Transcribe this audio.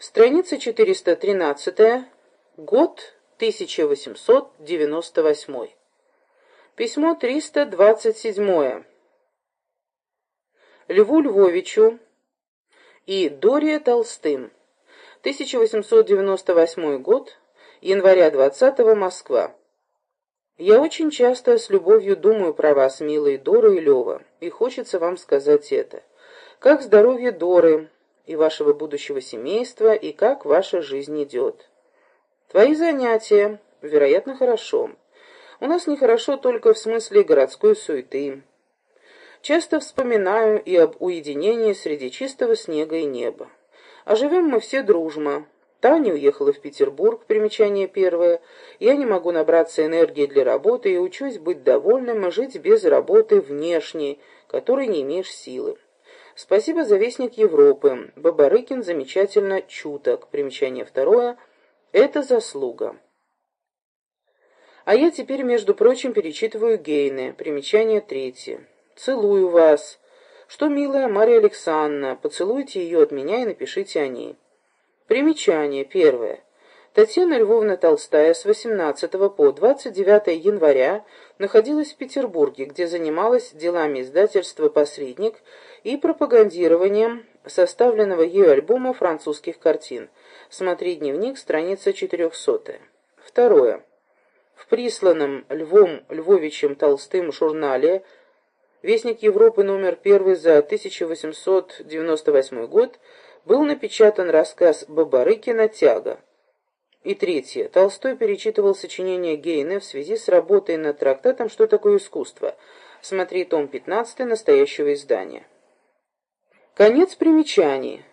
Страница 413, год 1898. Письмо 327. Льву Львовичу и Доре Толстым. 1898 год, января 20 Москва. Я очень часто с любовью думаю про вас, милые Дора и Лева, и хочется вам сказать это. Как здоровье Доры и вашего будущего семейства, и как ваша жизнь идет. Твои занятия, вероятно, хорошо. У нас нехорошо только в смысле городской суеты. Часто вспоминаю и об уединении среди чистого снега и неба. А живем мы все дружно. Таня уехала в Петербург, примечание первое. Я не могу набраться энергии для работы и учусь быть довольным и жить без работы внешней, которой не имеешь силы. Спасибо за Вестник Европы. Бабарыкин замечательно чуток. Примечание второе. Это заслуга. А я теперь, между прочим, перечитываю Гейне. Примечание третье. Целую вас. Что, милая Марья Александровна, поцелуйте ее от меня и напишите о ней. Примечание первое. Татьяна Львовна Толстая с 18 по 29 января находилась в Петербурге, где занималась делами издательства «Посредник» и пропагандированием составленного ею альбома французских картин. Смотри дневник, страница 400. Второе. В присланном Львом Львовичем Толстым журнале «Вестник Европы» номер 1 за 1898 год был напечатан рассказ Бабарыкина «Тяга». И третье. Толстой перечитывал сочинение Гейне в связи с работой над трактатом «Что такое искусство?». Смотри том 15 настоящего издания. Конец примечаний.